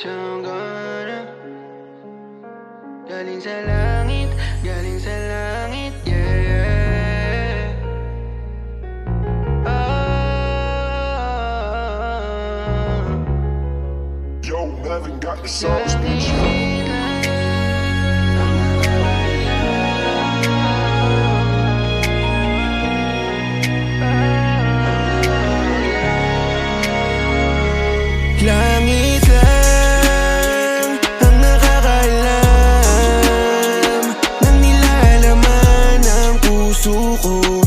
siyang gana Galing sa langit, galing sa langit, yeah, yeah. Ah, Yo, Melvin got the sauce, bitch. Puso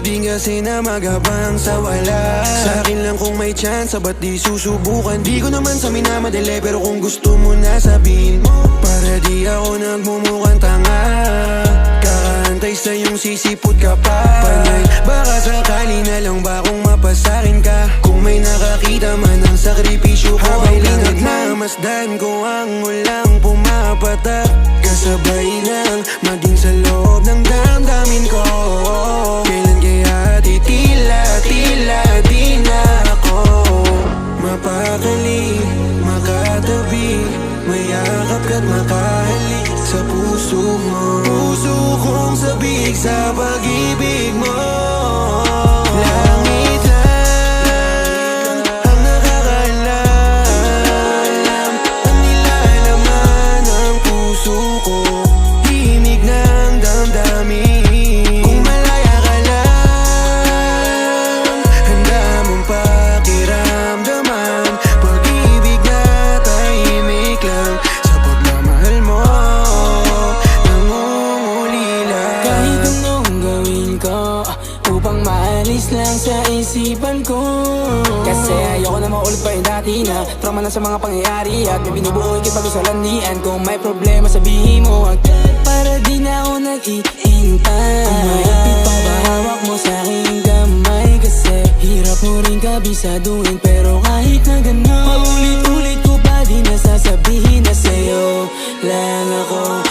Din kasi na magabang sa wala. Sa akin lang kung may chance, ba't di susubukan? Di ko naman sa minamadali Pero kung gusto mo na sabihin mo Para di ako nagmumukhang tanga. Kakaantay sa iyong sisipot ka pa. Panay, baka sakali na lang ba kung mapasakin ka? Kung may nakakita man ang sakripisyo ko Habang pinagmamasdan ko ang ulang pumapatak. Kasabay lang maging sa loob ng damdamin ko Mayakap ka't makahalik sa puso mo. Puso kong sabik sa pag-ibig mo sa isipan ko. Kasi ayoko na maulit pa yung dati na. Trauma na sa mga pangyayari At may binubuhay kay bago sa landian. Kung may problema sabihin mo agad. Para di na ako nag-iintay Kung maipit pa ba hawak mo sa aking kamay. Kasi hirap mo rin kabisaduhin Pero kahit na gano'n Paulit-ulit ko pa di nasasabihin na sa'yo. Lang ako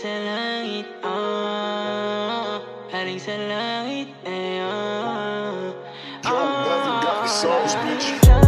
sa langit, oh Galing sa langit, eh, oh Melvin got the sauce, bitch.